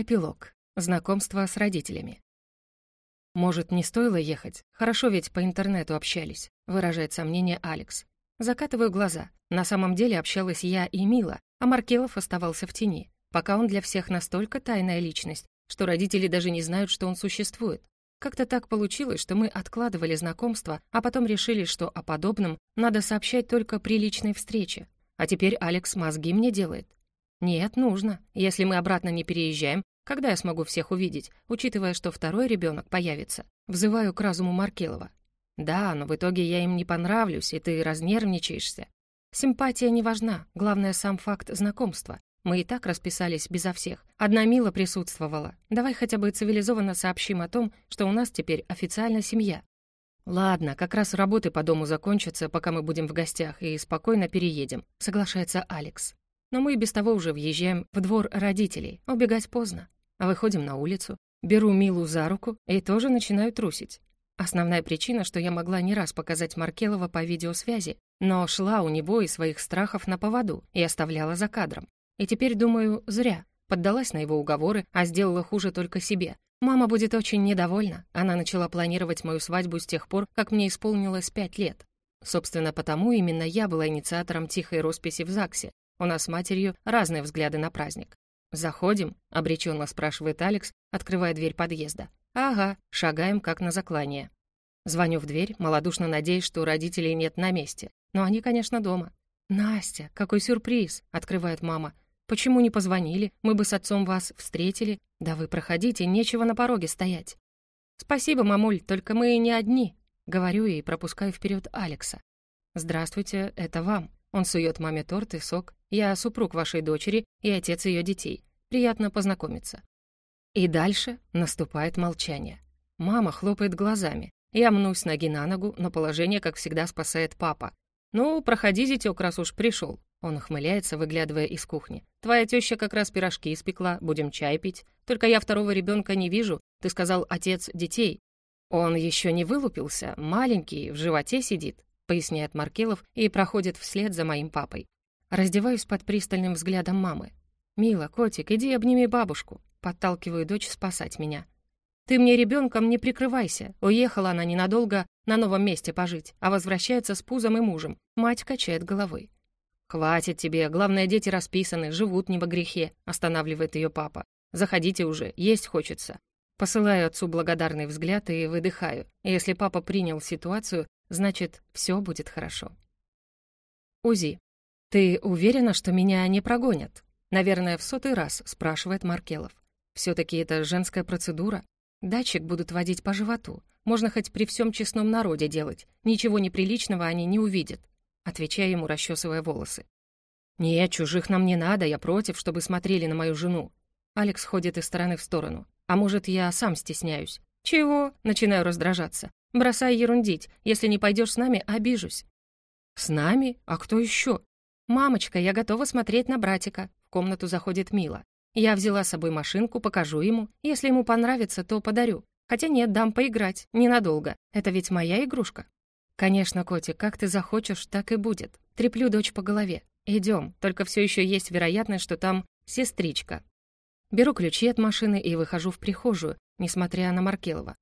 Эпилог. Знакомство с родителями. «Может, не стоило ехать? Хорошо ведь по интернету общались», — выражает сомнение Алекс. Закатываю глаза. На самом деле общалась я и Мила, а Маркелов оставался в тени. Пока он для всех настолько тайная личность, что родители даже не знают, что он существует. Как-то так получилось, что мы откладывали знакомство, а потом решили, что о подобном надо сообщать только при личной встрече. А теперь Алекс мозги мне делает. Нет, нужно. Если мы обратно не переезжаем, когда я смогу всех увидеть, учитывая, что второй ребенок появится? Взываю к разуму Маркелова. Да, но в итоге я им не понравлюсь, и ты разнервничаешься. Симпатия не важна, главное сам факт знакомства. Мы и так расписались безо всех. Одна Мила присутствовала. Давай хотя бы цивилизованно сообщим о том, что у нас теперь официально семья. Ладно, как раз работы по дому закончатся, пока мы будем в гостях, и спокойно переедем, соглашается Алекс. Но мы и без того уже въезжаем в двор родителей, убегать поздно. А выходим на улицу, беру Милу за руку и тоже начинаю трусить. Основная причина, что я могла не раз показать Маркелова по видеосвязи, но шла у него и своих страхов на поводу и оставляла за кадром. И теперь, думаю, зря. Поддалась на его уговоры, а сделала хуже только себе. Мама будет очень недовольна. Она начала планировать мою свадьбу с тех пор, как мне исполнилось пять лет. Собственно, потому именно я была инициатором тихой росписи в ЗАГСе. У нас с матерью разные взгляды на праздник. «Заходим?» — обреченно спрашивает Алекс, открывая дверь подъезда. «Ага, шагаем как на заклание». Звоню в дверь, малодушно надеясь, что родителей нет на месте. Но они, конечно, дома. «Настя, какой сюрприз!» — открывает мама. «Почему не позвонили? Мы бы с отцом вас встретили. Да вы проходите, нечего на пороге стоять». «Спасибо, мамуль, только мы не одни», — говорю и пропускаю вперед Алекса. «Здравствуйте, это вам». Он сует маме торт и сок. «Я супруг вашей дочери и отец ее детей. Приятно познакомиться». И дальше наступает молчание. Мама хлопает глазами. Я мнусь ноги на ногу, но положение, как всегда, спасает папа. «Ну, проходи, зятёк, раз уж пришел. Он ухмыляется, выглядывая из кухни. «Твоя теща как раз пирожки испекла, будем чай пить. Только я второго ребенка не вижу. Ты сказал, отец детей». «Он еще не вылупился, маленький, в животе сидит», поясняет Маркелов и проходит вслед за моим папой. Раздеваюсь под пристальным взглядом мамы. «Мила, котик, иди обними бабушку. Подталкиваю дочь спасать меня. «Ты мне ребенком не прикрывайся». Уехала она ненадолго на новом месте пожить, а возвращается с пузом и мужем. Мать качает головой. «Хватит тебе, главное, дети расписаны, живут не во грехе», останавливает ее папа. «Заходите уже, есть хочется». Посылаю отцу благодарный взгляд и выдыхаю. Если папа принял ситуацию, значит, все будет хорошо. УЗИ. «Ты уверена, что меня не прогонят?» Наверное, в сотый раз спрашивает Маркелов все таки это женская процедура. Датчик будут водить по животу. Можно хоть при всем честном народе делать. Ничего неприличного они не увидят. Отвечая ему, расчесывая волосы. «Нет, чужих нам не надо, я против, чтобы смотрели на мою жену». Алекс ходит из стороны в сторону. «А может, я сам стесняюсь?» «Чего?» — начинаю раздражаться. «Бросай ерундить. Если не пойдешь с нами, обижусь». «С нами? А кто еще?» «Мамочка, я готова смотреть на братика». В комнату заходит Мила. Я взяла с собой машинку, покажу ему. Если ему понравится, то подарю. Хотя нет, дам поиграть. Ненадолго. Это ведь моя игрушка. Конечно, котик, как ты захочешь, так и будет. Треплю дочь по голове. Идем, только все еще есть вероятность, что там сестричка. Беру ключи от машины и выхожу в прихожую, несмотря на Маркелова.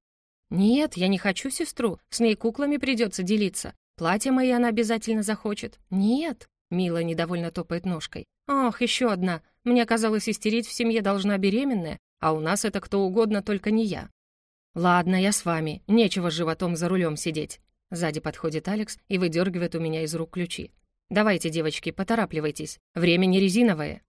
«Нет, я не хочу сестру, с ней куклами придется делиться. Платье мои она обязательно захочет. Нет!» Мила недовольно топает ножкой. «Ох, еще одна. Мне казалось, истерить в семье должна беременная, а у нас это кто угодно, только не я. Ладно, я с вами, нечего с животом за рулем сидеть. Сзади подходит Алекс и выдергивает у меня из рук ключи. «Давайте, девочки, поторапливайтесь. Время не резиновое».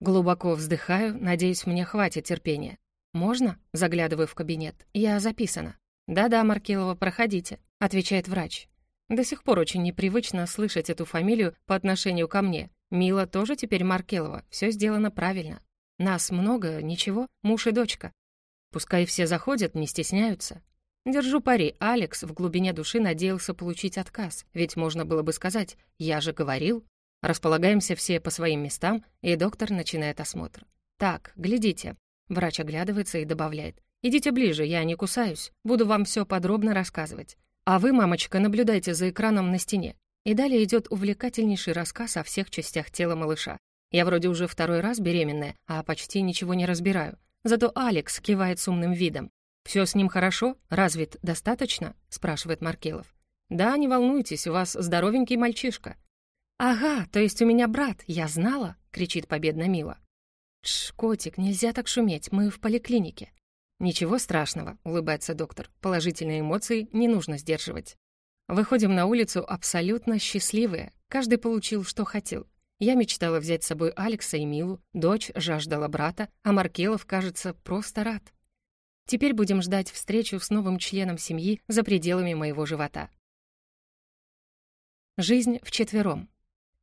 Глубоко вздыхаю, надеюсь, мне хватит терпения. «Можно?» — заглядываю в кабинет. «Я записана». «Да-да, Маркелова, проходите», — отвечает врач. До сих пор очень непривычно слышать эту фамилию по отношению ко мне, Мила тоже теперь Маркелова, все сделано правильно. Нас много, ничего, муж и дочка. Пускай все заходят, не стесняются. Держу пари, Алекс в глубине души надеялся получить отказ, ведь можно было бы сказать «я же говорил». Располагаемся все по своим местам, и доктор начинает осмотр. «Так, глядите». Врач оглядывается и добавляет. «Идите ближе, я не кусаюсь. Буду вам все подробно рассказывать. А вы, мамочка, наблюдайте за экраном на стене. И далее идет увлекательнейший рассказ о всех частях тела малыша. Я вроде уже второй раз беременная, а почти ничего не разбираю. Зато Алекс кивает с умным видом. «Все с ним хорошо? Развит достаточно?» — спрашивает Маркелов. «Да, не волнуйтесь, у вас здоровенький мальчишка». «Ага, то есть у меня брат, я знала?» — кричит победно Мила. «Тш, котик, нельзя так шуметь, мы в поликлинике». «Ничего страшного», — улыбается доктор. «Положительные эмоции не нужно сдерживать». Выходим на улицу абсолютно счастливые. Каждый получил, что хотел. Я мечтала взять с собой Алекса и Милу, дочь жаждала брата, а Маркелов, кажется, просто рад. Теперь будем ждать встречу с новым членом семьи за пределами моего живота. Жизнь вчетвером.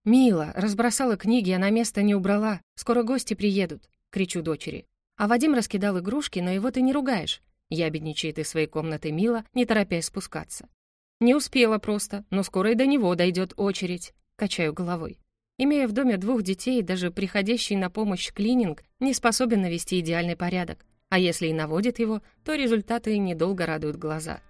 «Мила, разбросала книги, а на место не убрала. Скоро гости приедут», — кричу дочери. А Вадим раскидал игрушки, но его ты не ругаешь. Я бедничает из своей комнаты Мила, не торопясь спускаться. Не успела просто, но скоро и до него дойдет очередь. Качаю головой. Имея в доме двух детей, даже приходящий на помощь клининг не способен навести идеальный порядок. А если и наводит его, то результаты недолго радуют глаза.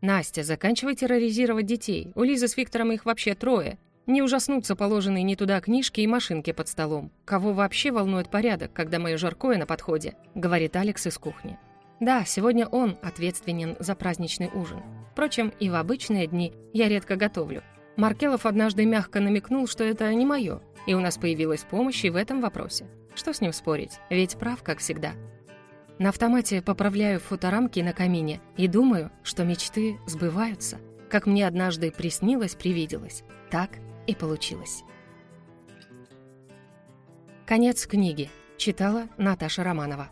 «Настя, заканчивай терроризировать детей. У Лизы с Виктором их вообще трое. Не ужаснутся положенные не туда книжки и машинки под столом. Кого вообще волнует порядок, когда мое жаркое на подходе?» — говорит Алекс из кухни. Да, сегодня он ответственен за праздничный ужин. Впрочем, и в обычные дни я редко готовлю. Маркелов однажды мягко намекнул, что это не мое, и у нас появилась помощь и в этом вопросе. Что с ним спорить, ведь прав, как всегда. На автомате поправляю фоторамки на камине и думаю, что мечты сбываются. Как мне однажды приснилось, привиделось. Так и получилось. Конец книги. Читала Наташа Романова.